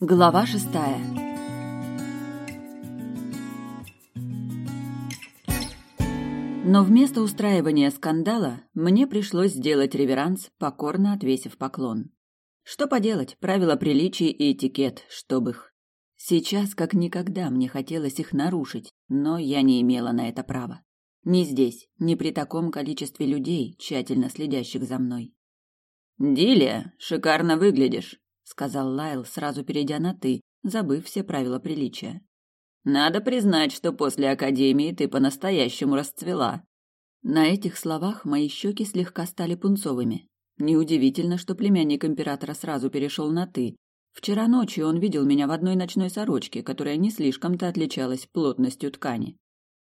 Глава шестая. Но вместо устраивания скандала мне пришлось сделать реверанс, покорно отвесив поклон. Что поделать, правила приличий и этикет, чтоб их. Сейчас как никогда мне хотелось их нарушить, но я не имела на это права. Ни здесь, ни при таком количестве людей, тщательно следящих за мной. «Дилия, шикарно выглядишь», — сказал Лайл, сразу перейдя на «ты», забыв все правила приличия. «Надо признать, что после Академии ты по-настоящему расцвела». На этих словах мои щеки слегка стали пунцовыми. Неудивительно, что племянник императора сразу перешел на «ты». Вчера ночью он видел меня в одной ночной сорочке, которая не слишком-то отличалась плотностью ткани.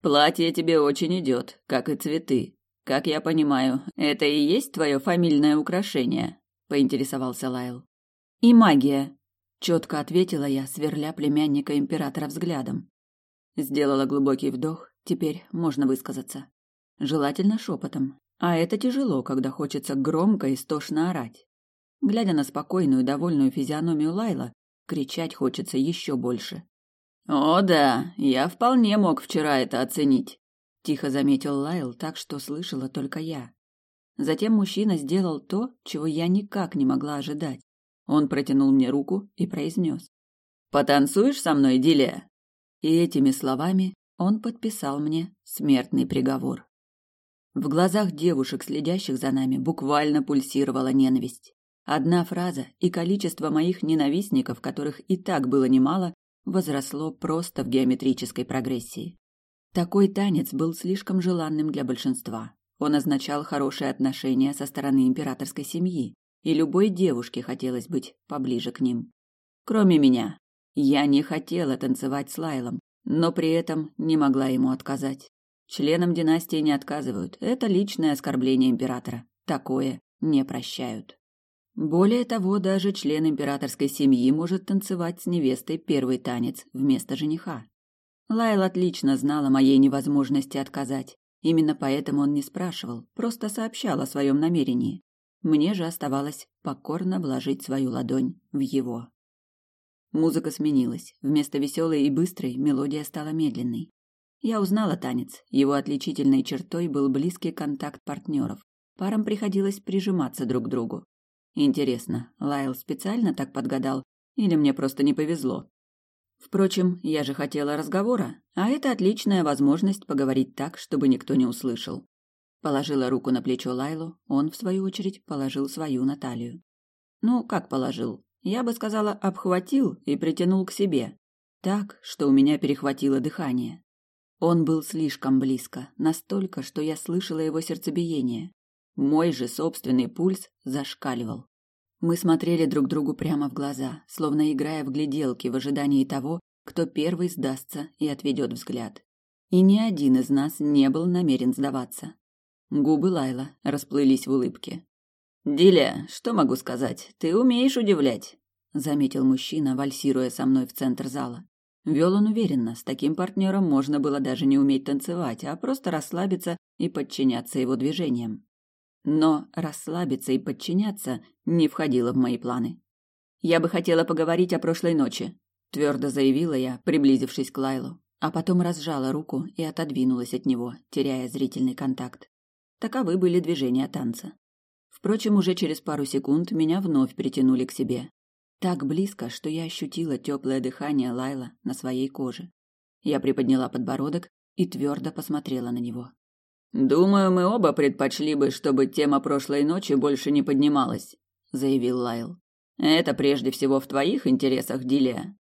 «Платье тебе очень идет, как и цветы», как я понимаю, это и есть твое фамильное украшение? поинтересовался Лайл. И магия, четко ответила я, сверля племянника императора взглядом. Сделала глубокий вдох, теперь можно высказаться. Желательно шепотом, а это тяжело, когда хочется громко и истошно орать. Глядя на спокойную, довольную физиономию Лайла, кричать хочется еще больше. «О да, я вполне мог вчера это оценить тихо заметил Лайл так, что слышала только я. Затем мужчина сделал то, чего я никак не могла ожидать. Он протянул мне руку и произнес. «Потанцуешь со мной, Дилия?» И этими словами он подписал мне смертный приговор. В глазах девушек, следящих за нами, буквально пульсировала ненависть. Одна фраза, и количество моих ненавистников, которых и так было немало, возросло просто в геометрической прогрессии. Такой танец был слишком желанным для большинства. Он означал хорошие отношения со стороны императорской семьи, и любой девушке хотелось быть поближе к ним. Кроме меня. Я не хотела танцевать с Лайлом, но при этом не могла ему отказать. Членам династии не отказывают. Это личное оскорбление императора. Такое не прощают. Более того, даже член императорской семьи может танцевать с невестой первый танец вместо жениха. Лайл отлично знал о моей невозможности отказать. Именно поэтому он не спрашивал, просто сообщал о своем намерении. Мне же оставалось покорно вложить свою ладонь в его. Музыка сменилась. Вместо веселой и быстрой мелодия стала медленной. Я узнала танец. Его отличительной чертой был близкий контакт партнеров. Парам приходилось прижиматься друг к другу. Интересно, Лайл специально так подгадал или мне просто не повезло? Впрочем, я же хотела разговора, а это отличная возможность поговорить так, чтобы никто не услышал. Положила руку на плечо Лайлу, он, в свою очередь, положил свою на талию. Ну, как положил? Я бы сказала, обхватил и притянул к себе. Так, что у меня перехватило дыхание. Он был слишком близко, настолько, что я слышала его сердцебиение. Мой же собственный пульс зашкаливал. Мы смотрели друг другу прямо в глаза, словно играя в гляделки в ожидании того, кто первый сдастся и отведет взгляд. И ни один из нас не был намерен сдаваться. Губы Лайла расплылись в улыбке. «Диля, что могу сказать? Ты умеешь удивлять», — заметил мужчина, вальсируя со мной в центр зала. Вел он уверенно, с таким партнером можно было даже не уметь танцевать, а просто расслабиться и подчиняться его движениям. Но расслабиться и подчиняться не входило в мои планы. «Я бы хотела поговорить о прошлой ночи», – твердо заявила я, приблизившись к Лайлу, а потом разжала руку и отодвинулась от него, теряя зрительный контакт. Таковы были движения танца. Впрочем, уже через пару секунд меня вновь притянули к себе. Так близко, что я ощутила теплое дыхание Лайла на своей коже. Я приподняла подбородок и твердо посмотрела на него. Думаю, мы оба предпочли бы, чтобы тема прошлой ночи больше не поднималась, заявил Лайл. Это прежде всего в твоих интересах, Дилия.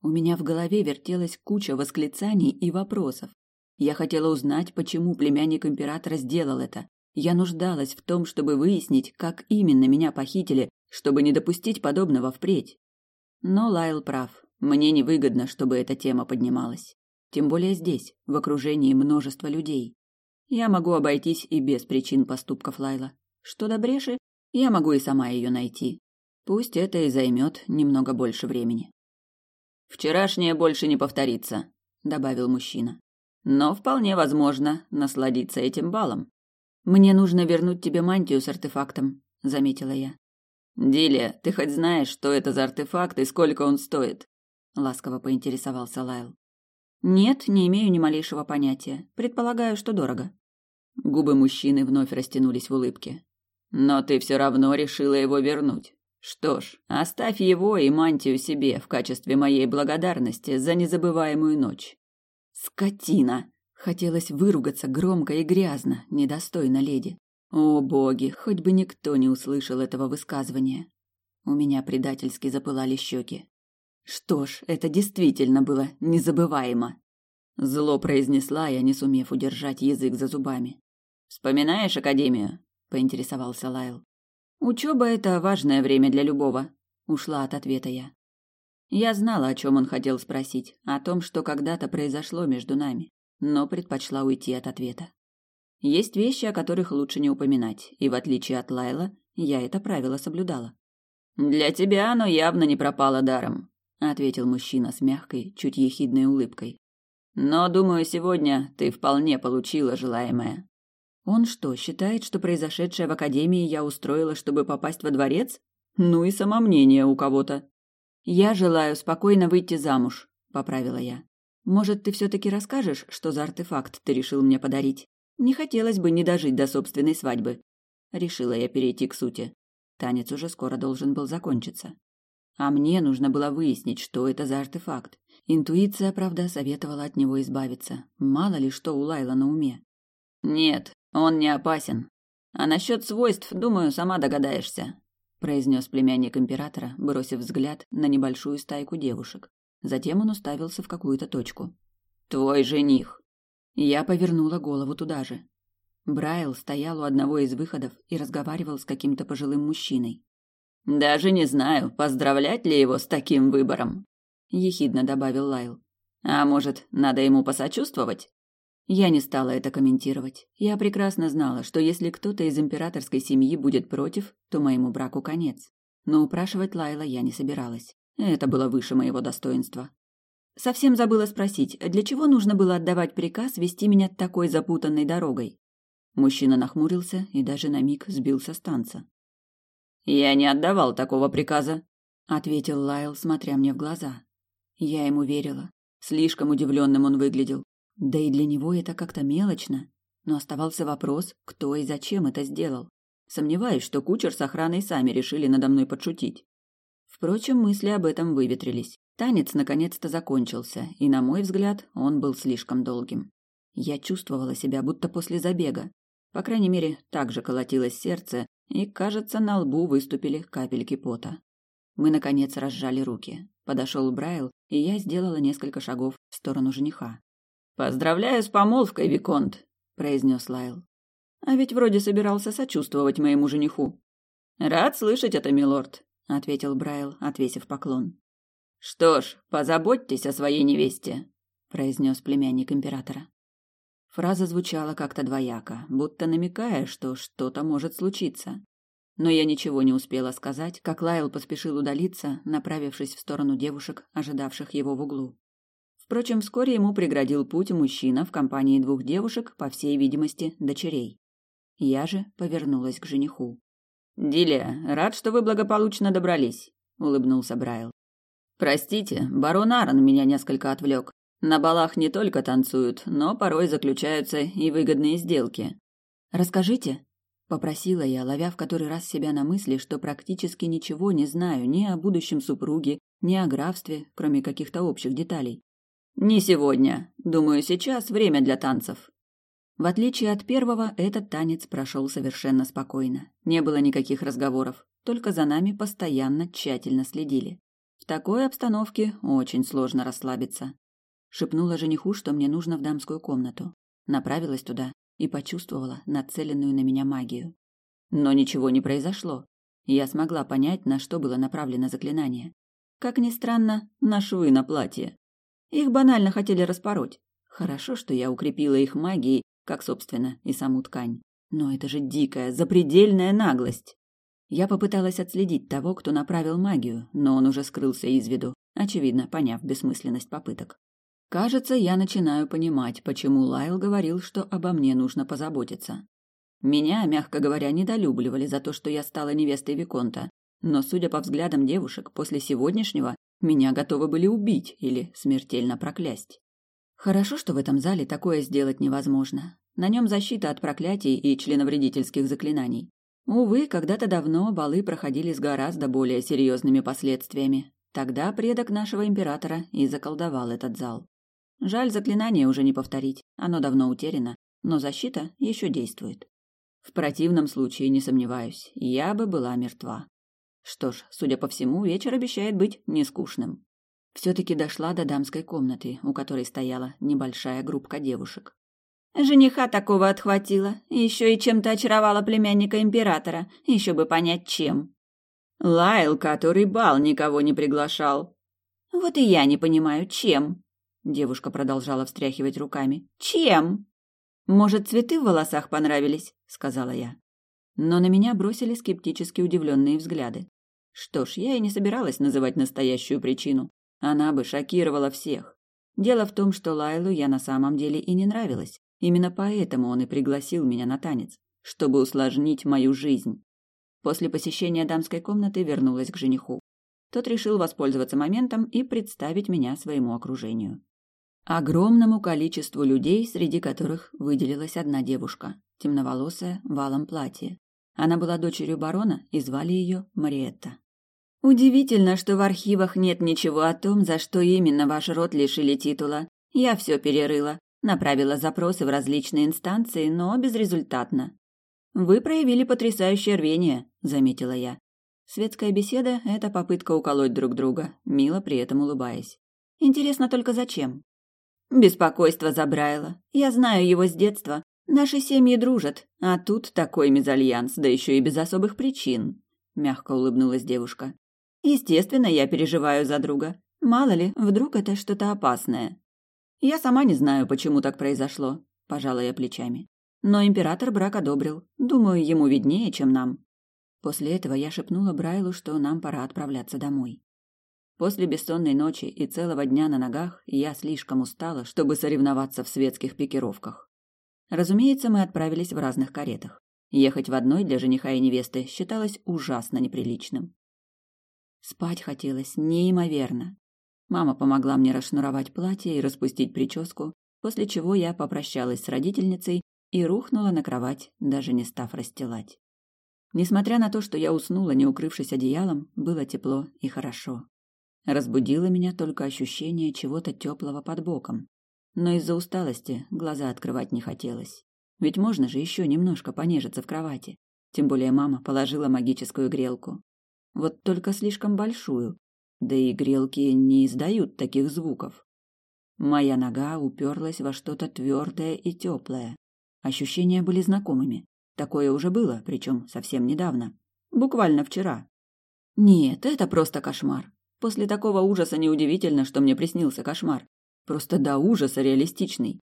У меня в голове вертелась куча восклицаний и вопросов. Я хотела узнать, почему племянник императора сделал это. Я нуждалась в том, чтобы выяснить, как именно меня похитили, чтобы не допустить подобного впредь. Но Лайл прав. Мне невыгодно, чтобы эта тема поднималась. Тем более здесь, в окружении множества людей. Я могу обойтись и без причин поступков Лайла. Что до бреши, я могу и сама ее найти. Пусть это и займет немного больше времени. Вчерашнее больше не повторится, добавил мужчина. Но вполне возможно насладиться этим балом. Мне нужно вернуть тебе мантию с артефактом, заметила я. Дилия, ты хоть знаешь, что это за артефакт и сколько он стоит? ласково поинтересовался Лайл. Нет, не имею ни малейшего понятия. Предполагаю, что дорого. Губы мужчины вновь растянулись в улыбке. Но ты все равно решила его вернуть. Что ж, оставь его и мантию себе в качестве моей благодарности за незабываемую ночь. Скотина! Хотелось выругаться громко и грязно, недостойно леди. О, боги, хоть бы никто не услышал этого высказывания. У меня предательски запылали щеки. Что ж, это действительно было незабываемо. Зло произнесла я, не сумев удержать язык за зубами. Вспоминаешь академию? поинтересовался Лайл. Учеба это важное время для любого, ушла от ответа я. Я знала, о чем он хотел спросить, о том, что когда-то произошло между нами, но предпочла уйти от ответа. Есть вещи, о которых лучше не упоминать, и в отличие от Лайла, я это правило соблюдала. Для тебя оно явно не пропало даром, ответил мужчина с мягкой, чуть ехидной улыбкой. Но, думаю, сегодня ты вполне получила желаемое. Он что, считает, что произошедшее в академии я устроила, чтобы попасть во дворец? Ну и самомнение у кого-то. Я желаю спокойно выйти замуж, поправила я. Может, ты все таки расскажешь, что за артефакт ты решил мне подарить? Не хотелось бы не дожить до собственной свадьбы. Решила я перейти к сути. Танец уже скоро должен был закончиться. А мне нужно было выяснить, что это за артефакт. Интуиция, правда, советовала от него избавиться. Мало ли что у Лайла на уме. Нет, он не опасен. А насчет свойств, думаю, сама догадаешься, произнес племянник императора, бросив взгляд на небольшую стайку девушек. Затем он уставился в какую-то точку. Твой жених. Я повернула голову туда же. Брайл стоял у одного из выходов и разговаривал с каким-то пожилым мужчиной. Даже не знаю, поздравлять ли его с таким выбором, ехидно добавил Лайл. А может, надо ему посочувствовать? Я не стала это комментировать. Я прекрасно знала, что если кто-то из императорской семьи будет против, то моему браку конец. Но упрашивать Лайла я не собиралась. Это было выше моего достоинства. Совсем забыла спросить, для чего нужно было отдавать приказ вести меня такой запутанной дорогой? Мужчина нахмурился и даже на миг сбился с танца. «Я не отдавал такого приказа», — ответил Лайл, смотря мне в глаза. Я ему верила. Слишком удивленным он выглядел. Да и для него это как-то мелочно. Но оставался вопрос, кто и зачем это сделал. Сомневаюсь, что кучер с охраной сами решили надо мной подшутить. Впрочем, мысли об этом выветрились. Танец наконец-то закончился, и, на мой взгляд, он был слишком долгим. Я чувствовала себя будто после забега. По крайней мере, так же колотилось сердце, и, кажется, на лбу выступили капельки пота. Мы, наконец, разжали руки. Подошел Брайл, и я сделала несколько шагов в сторону жениха. «Поздравляю с помолвкой, Виконт», — произнес Лайл. «А ведь вроде собирался сочувствовать моему жениху». «Рад слышать это, милорд», — ответил Брайл, отвесив поклон. «Что ж, позаботьтесь о своей невесте», — произнес племянник императора. Фраза звучала как-то двояко, будто намекая, что что-то может случиться. Но я ничего не успела сказать, как Лайл поспешил удалиться, направившись в сторону девушек, ожидавших его в углу. Впрочем, вскоре ему преградил путь мужчина в компании двух девушек, по всей видимости, дочерей. Я же повернулась к жениху. «Дилия, рад, что вы благополучно добрались», — улыбнулся Брайл. «Простите, барон Аарон меня несколько отвлек. На балах не только танцуют, но порой заключаются и выгодные сделки. Расскажите, попросила я, ловя в который раз себя на мысли, что практически ничего не знаю ни о будущем супруге, ни о графстве, кроме каких-то общих деталей. Не сегодня. Думаю, сейчас время для танцев. В отличие от первого, этот танец прошел совершенно спокойно. Не было никаких разговоров, только за нами постоянно тщательно следили. В такой обстановке очень сложно расслабиться. Шепнула жениху, что мне нужно в дамскую комнату. Направилась туда и почувствовала нацеленную на меня магию. Но ничего не произошло. Я смогла понять, на что было направлено заклинание. Как ни странно, на швы на платье. Их банально хотели распороть. Хорошо, что я укрепила их магией, как, собственно, и саму ткань. Но это же дикая, запредельная наглость. Я попыталась отследить того, кто направил магию, но он уже скрылся из виду, очевидно, поняв бессмысленность попыток. Кажется, я начинаю понимать, почему Лайл говорил, что обо мне нужно позаботиться. Меня, мягко говоря, недолюбливали за то, что я стала невестой Виконта, Но, судя по взглядам девушек, после сегодняшнего меня готовы были убить или смертельно проклясть. Хорошо, что в этом зале такое сделать невозможно. На нем защита от проклятий и членовредительских заклинаний. Увы, когда-то давно балы проходили с гораздо более серьезными последствиями. Тогда предок нашего императора и заколдовал этот зал. Жаль, заклинание уже не повторить, оно давно утеряно, но защита еще действует. В противном случае, не сомневаюсь, я бы была мертва. Что ж, судя по всему, вечер обещает быть нескучным. Все-таки дошла до дамской комнаты, у которой стояла небольшая группка девушек. Жениха такого отхватила, еще и чем-то очаровала племянника императора, еще бы понять чем. Лайл, который бал никого не приглашал. Вот и я не понимаю, чем. Девушка продолжала встряхивать руками. Чем? Может, цветы в волосах понравились, сказала я. Но на меня бросили скептически удивленные взгляды. Что ж, я и не собиралась называть настоящую причину. Она бы шокировала всех. Дело в том, что Лайлу я на самом деле и не нравилась. Именно поэтому он и пригласил меня на танец, чтобы усложнить мою жизнь. После посещения дамской комнаты вернулась к жениху. Тот решил воспользоваться моментом и представить меня своему окружению. Огромному количеству людей, среди которых выделилась одна девушка, темноволосая, в алом платье. Она была дочерью барона и звали ее Мариетта. Удивительно, что в архивах нет ничего о том, за что именно ваш род лишили титула. Я все перерыла, направила запросы в различные инстанции, но безрезультатно. Вы проявили потрясающее рвение, заметила я. Светская беседа – это попытка уколоть друг друга, мило при этом улыбаясь. Интересно только зачем? Беспокойство забраило. Я знаю его с детства. Наши семьи дружат, а тут такой мезальянс, да еще и без особых причин. Мягко улыбнулась девушка. Естественно, я переживаю за друга. Мало ли, вдруг это что-то опасное. Я сама не знаю, почему так произошло, пожала я плечами. Но император брак одобрил. Думаю, ему виднее, чем нам. После этого я шепнула Брайлу, что нам пора отправляться домой. После бессонной ночи и целого дня на ногах я слишком устала, чтобы соревноваться в светских пикировках. Разумеется, мы отправились в разных каретах. Ехать в одной для жениха и невесты считалось ужасно неприличным. Спать хотелось неимоверно. Мама помогла мне расшнуровать платье и распустить прическу, после чего я попрощалась с родительницей и рухнула на кровать, даже не став расстилать. Несмотря на то, что я уснула, не укрывшись одеялом, было тепло и хорошо. Разбудило меня только ощущение чего-то теплого под боком. Но из-за усталости глаза открывать не хотелось. Ведь можно же еще немножко понежиться в кровати. Тем более мама положила магическую грелку. Вот только слишком большую. Да и грелки не издают таких звуков. Моя нога уперлась во что-то твердое и теплое. Ощущения были знакомыми. Такое уже было, причем совсем недавно. Буквально вчера. Нет, это просто кошмар. После такого ужаса неудивительно, что мне приснился кошмар. Просто до ужаса реалистичный.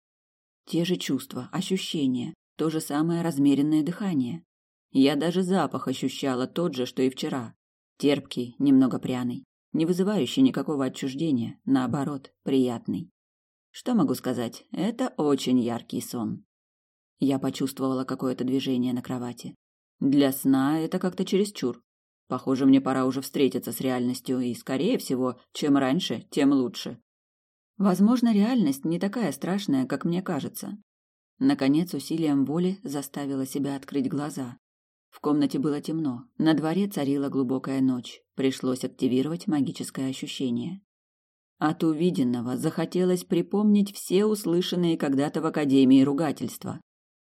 Те же чувства, ощущения, то же самое размеренное дыхание. Я даже запах ощущала тот же, что и вчера. Терпкий, немного пряный, не вызывающий никакого отчуждения, наоборот, приятный. Что могу сказать? Это очень яркий сон. Я почувствовала какое-то движение на кровати. Для сна это как-то чересчур. Похоже, мне пора уже встретиться с реальностью, и, скорее всего, чем раньше, тем лучше. Возможно, реальность не такая страшная, как мне кажется. Наконец, усилием воли заставила себя открыть глаза. В комнате было темно, на дворе царила глубокая ночь, пришлось активировать магическое ощущение. От увиденного захотелось припомнить все услышанные когда-то в Академии ругательства.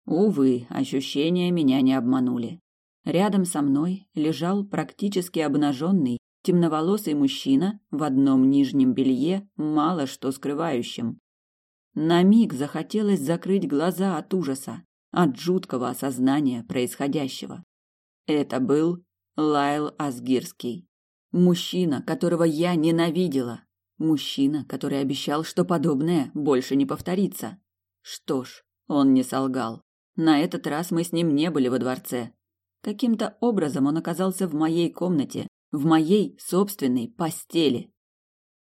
Увы, ощущения меня не обманули. Рядом со мной лежал практически обнаженный, темноволосый мужчина в одном нижнем белье, мало что скрывающем. На миг захотелось закрыть глаза от ужаса, от жуткого осознания происходящего. Это был Лайл Асгирский. Мужчина, которого я ненавидела. Мужчина, который обещал, что подобное больше не повторится. Что ж, он не солгал. На этот раз мы с ним не были во дворце. Каким-то образом он оказался в моей комнате, в моей собственной постели.